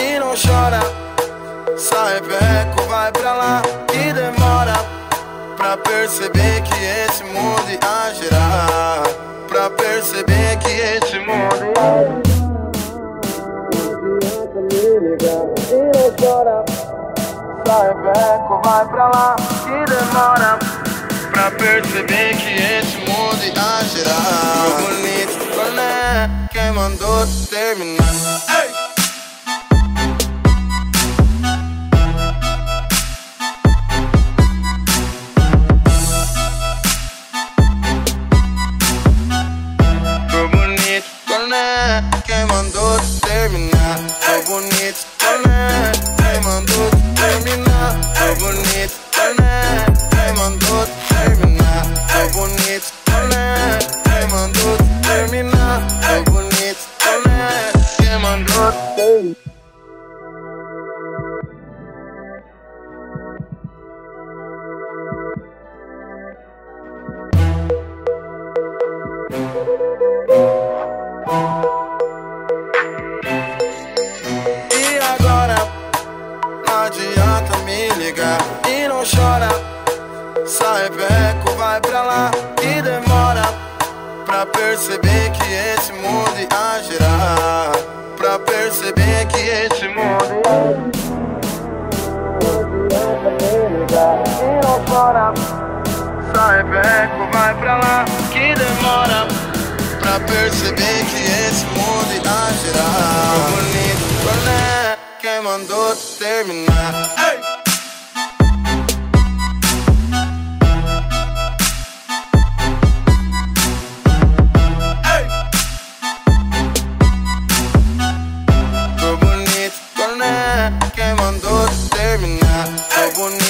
e não chora. Sai beco, vai pra lá que demora Pra perceber que esse mundo ia girar. Pra perceber que esse mundo ia me ligar e não chora Sai beco, vai pra lá que demora Pra perceber que esse mundo ia girar. Meu bonito boné, quem mandou terminar? Ei! Boné, quem mandou terminar? Tô bonito, boné, quem mandou terminar? Tô bonito, boné, quem mandou terminar? Tô bonito, boné, quem mandou terminar? Tô bonito, boné, quem mandou terminar? E e não chora. Sai beco, vai pra lá que demora Pra perceber que esse mundo ia girar. Pra perceber que esse mundo ia e não chora. Sai beco, vai pra lá que demora Pra perceber que esse mundo ia girar. Meu bonito boné, quem mandou terminar? Ei! algún